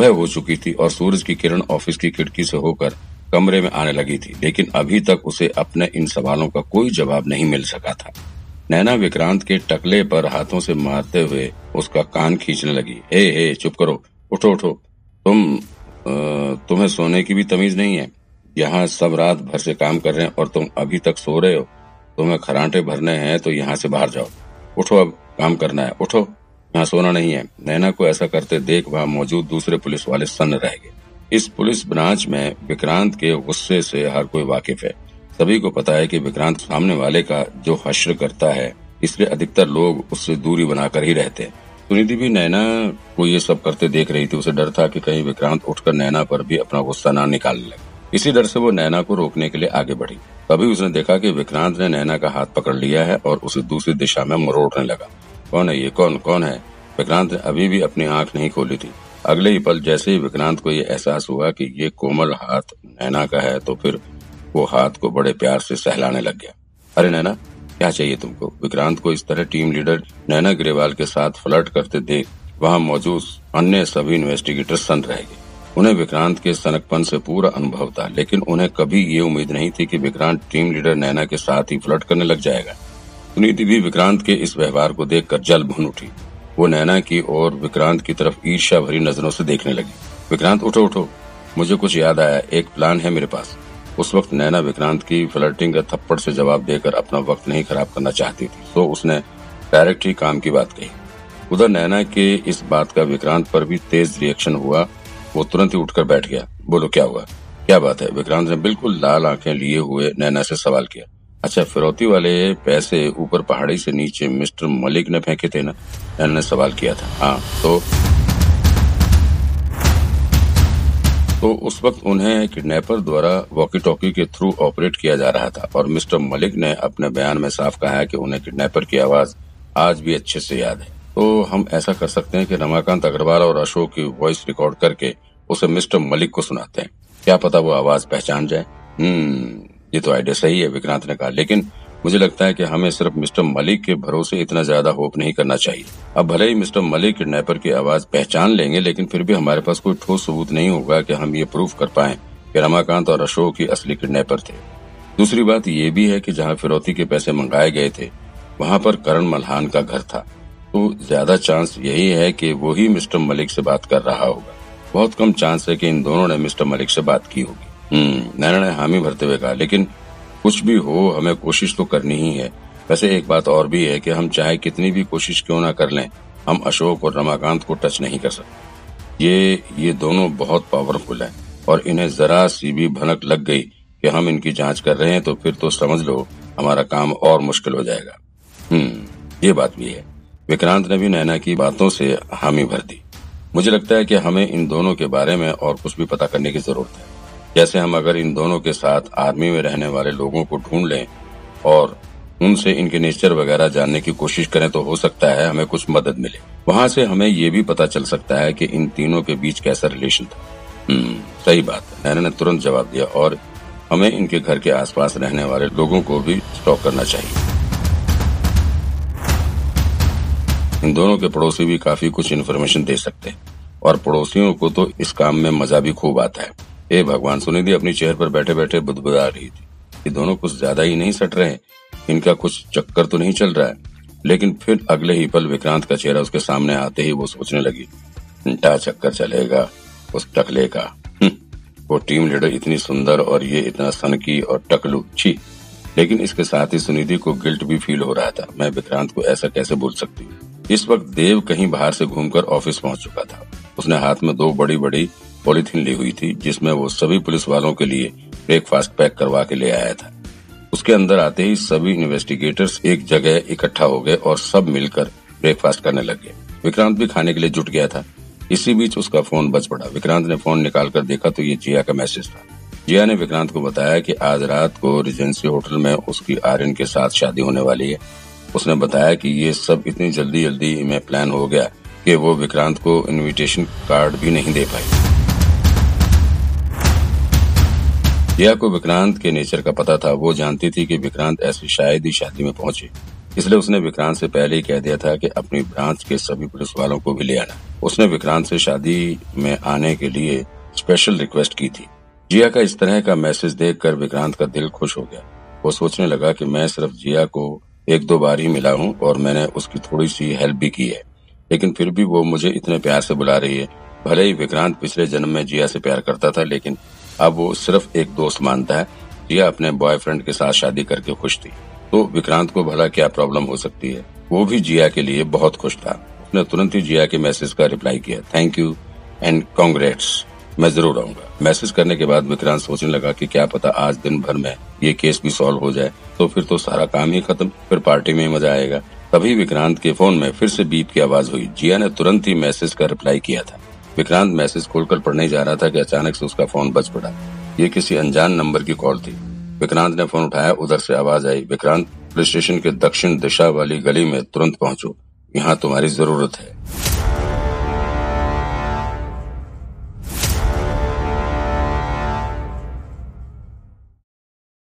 सुबह हो चुकी थी और सूरज की किरण ऑफ़िस की खिड़की से होकर कमरे में आने लगी थी लेकिन अभी तक उसे अपने इन सवालों का कोई जवाब नहीं मिल सका था। नैना विक्रांत के टकले पर हाथों से मारते हुए उसका कान खींचने लगी। हे हे चुप करो। उठो उठो। तुम आ, तुम्हें सोने की भी तमीज नहीं है। यहाँ सब रात भर से काम कर रहे हैं और तुम अभी तक सो रहे हो। तुम्हें खरांटे भरने हैं तो यहाँ से बाहर जाओ। उठो अब काम करना है। उठो। यहाँ सोना नहीं है, नैना को ऐसा करते देख वहाँ मौजूद दूसरे पुलिस वाले सन्न रह गए। इस पुलिस ब्रांच में विक्रांत के गुस्से से हर कोई वाकिफ है। सभी को पता है कि विक्रांत सामने वाले का जो हश्र करता है, इसलिए अधिकतर लोग उससे दूरी बनाकर ही रहते हैं। सुनिधि भी नैना को ये सब करते देख रही थी, उसे डर था कि कहीं विक्रांत उठकर नैना पर भी अपना गुस्सा ना निकालने लगे। इसी डर से वो नैना को रोकने के लिए आगे बढ़ी। तभी उसने देखा कि विक्रांत ने नैना का हाथ पकड़ लिया है और उसे दूसरी दिशा में मरोड़ने लगा। कौन है, ये कौन कौन है? विक्रांत ने अभी भी अपनी आँख नहीं खोली थी। अगले ही पल जैसे ही विक्रांत को ये एहसास हुआ कि ये कोमल हाथ नैना का है तो फिर वो हाथ को बड़े प्यार से सहलाने लग गया। अरे नैना, क्या चाहिए तुमको? विक्रांत को इस तरह टीम लीडर नैना ग्रेवाल के साथ फ्लर्ट करते देख वहाँ मौजूद अन्य सभी इन्वेस्टिगेटर सन रह गए। उन्हें विक्रांत के सनकपन से पूरा अनुभव था, लेकिन उन्हें कभी ये उम्मीद नहीं थी कि विक्रांत टीम लीडर नैना के साथ ही फ्लर्ट करने लग जाएगा। सुनीति भी विक्रांत के इस व्यवहार को देखकर जल भुन उठी। वो नैना की और विक्रांत की तरफ़ ईर्ष्या भरी नज़रों से देखने लगी। विक्रांत, उठो उठो। मुझे कुछ याद आया। एक प्लान है मेरे पास। उस वक्त नैना विक्रांत की फ्लर्टिंग का थप्पड़ से जवाब देकर अपना वक्त नहीं खराब करना चाहती थी। तो उसने डायरेक्ट ही काम की बात कही। उधर नैना के इस बात का विक्रांत पर भी तेज रिएक्शन हुआ। वो तुरंत ही उठकर बैठ गया। बोलो, क्या हुआ? क्या बात है? विक्रांत ने बिल्कुल लाल आँखें लिए हुए नैना से सवाल किया। अच्छा फिरौती वाले पैसे ऊपर पहाड़ी से नीचे मिस्टर मलिक ने फेंके थे ना? नैना ने सवाल किया था। हाँ तो? तो उस वक्त उन्हें किडनैपर द्वारा वॉकी टॉकी के थ्रू ऑपरेट किया जा रहा था और मिस्टर मलिक ने अपने बयान में साफ़ कहा है कि उन्हें किडनैपर की आवाज़ आज भी अच्छे से याद है। तो हम ऐसा कर सकते हैं कि रमाकांत अग्रवाल और अशोक की वॉइस रिकॉर्ड करके उसे मिस्टर मलिक को सुनाते हैं। क्या पता वो आवाज़ पहचान जाए? हम्म ये तो आइडिया सही है विक्रांत ने कहा, लेकिन मुझे लगता है कि हमें सिर्फ़ मिस्टर मलिक के भरोसे इतना ज़्यादा होप नहीं करना चाहिए। अब भले ही मिस्टर मलिक किडनैपर की आवाज़ पहचान लेंगे, लेकिन फिर भी हमारे पास कोई ठोस सबूत नहीं होगा कि हम ये प्रूफ कर पाए कि रमाकांत और अशोक ही असली किडनैपर थे। दूसरी बात ये भी है कि जहाँ फिरौती के पैसे मंगाए गए थे, वहाँ पर करण मल्हान का घर था। तो ज़्यादा चांस यही है कि वो ही मिस्टर मलिक से बात कर रहा होगा। बहुत कम चांस है कि इन दोनों ने मिस्टर मलिक से बात की होगी। हम्म नैना ने हामी भरते हुए कहा, लेकिन कुछ भी हो, हमें कोशिश तो करनी ही है। वैसे एक बात और भी है कि हम चाहे कितनी भी कोशिश क्यों ना कर लें, हम अशोक और रमाकांत को टच नहीं कर सकते। ये ये दोनों बहुत पावरफुल हैं और इन्हें जरा सी भी भनक लग गई कि हम इनकी जाँच कर रहे हैं तो फिर तो समझ लो, हमारा काम और मुश्किल हो जाएगा। हम्म ये बात भी है। विक्रांत ने भी नैना की बातों से हामी भर दी। मुझे लगता है कि हमें इन दोनों के बारे में और कुछ भी पता करने की ज़रूरत है। जैसे हम अगर इन दोनों के साथ आर्मी में रहने वाले लोगों को ढूंढ लें और उनसे इनके नेचर वगैरह जानने की कोशिश करें तो हो सकता है हमें कुछ मदद मिले। वहाँ से हमें ये भी पता चल सकता है कि इन तीनों के बीच कैसा रिलेशन था। हम्म सही बात। नैना ने तुरंत जवाब दिया और हमें इनके घर के आसपास रहने वाले लोगों को भी स्टॉक करना चाहिए। इन दोनों के पड़ोसी भी काफ़ी कुछ इन्फॉर्मेशन दे सकते हैं। और पड़ोसियों को तो इस काम में मज़ा भी खूब आता है। ए भगवान सुनिधि अपनी चेयर पर बैठे बैठे बुदबुदा रही थी। ये दोनों कुछ ज़्यादा ही नहीं सट रहे इनका कुछ चक्कर तो नहीं चल रहा है। लेकिन फिर अगले ही पल विक्रांत का चेहरा उसके सामने आते ही वो सोचने लगी क्या चक्कर चलेगा उस टकले का। हम्म, वो टीम लीडर इतनी सुंदर और ये इतना सनकी और टकलू छी। लेकिन इसके साथ ही सुनिधि को गिल्ट भी फील हो रहा था। मैं विक्रांत को ऐसा कैसे बोल सकती हूँ? इस वक्त देव कहीं बाहर से घूमकर ऑफ़िस पहुँच चुका था। उसने हाथ में दो बड़ी बड़ी पॉलिथीन ली हुई थी, जिसमें वो सभी पुलिस वालों के लिए ब्रेकफास्ट पैक करवा के ले आया था। उसके अंदर आते ही सभी इन्वेस्टिगेटर्स एक जगह इकट्ठा हो गए और सब मिलकर ब्रेकफास्ट करने लग गए। विक्रांत भी खाने के लिए जुट गया था। इसी बीच उसका फ़ोन बच पड़ा। विक्रांत ने फ़ोन निकाल कर देखा तो ये जिया का मैसेज था। जिया ने विक्रांत को बताया कि आज रात को रिजेंसी होटल में उसकी आर्यन के साथ शादी होने वाली है। उसने बताया कि ये सब इतनी जल्दी जल्दी में प्लान हो गया कि वो विक्रांत को इनविटेशन कार्ड भी नहीं दे पाई। जिया को विक्रांत के नेचर का पता था। वो जानती थी कि विक्रांत ऐसी शायद ही शादी में पहुँचे। इसलिए उसने विक्रांत से पहले ही कह दिया था कि अपनी ब्रांच के सभी पुलिस वालों को भी ले आना। उसने विक्रांत से शादी में आने के लिए स्पेशल रिक्वेस्ट की थी। जिया का इस तरह का मैसेज देखकर विक्रांत का दिल खुश हो गया। वो सोचने लगा कि मैं सिर्फ़ जिया को एक दो बार ही मिला हूँ और मैंने उसकी थोड़ी सी हेल्प भी की है। लेकिन फिर भी वो मुझे इतने प्यार से बुला रही है। भले ही विक्रांत पिछले जन्म में जिया से प्यार करता था, लेकिन अब वो सिर्फ़ एक दोस्त मानता है। जिया अपने बॉयफ्रेंड के साथ शादी करके खुश थी। तो विक्रांत को भला क्या प्रॉब्लम हो सकती है? वो भी जिया के लिए बहुत खुश था। उसने तुरंत ही जिया के मैसेज का रिप्लाई किया। थैंक यू एंड कॉन्ग्रेट्स मैं ज़रूर आऊँगा। मैसेज करने के बाद विक्रांत सोचने लगा कि क्या पता आज दिन भर में ये केस भी सॉल्व हो जाए। तो फिर तो सारा काम ही खत्म। फिर पार्टी में मज़ा आएगा। तभी विक्रांत के फ़ोन में फिर से बीप की आवाज़ हुई। जिया ने तुरंत ही मैसेज का रिप्लाई किया था। विक्रांत मैसेज खोलकर पढ़ने जा रहा था कि अचानक से उसका फ़ोन बच पड़ा। ये किसी अनजान नंबर की कॉल थी। विक्रांत ने फ़ोन उठाया, उधर से आवाज़ आई, विक्रांत, पुलिस स्टेशन के दक्षिण दिशा वाली गली में तुरंत पहुंचो। यहाँ तुम्हारी ज़रूरत है।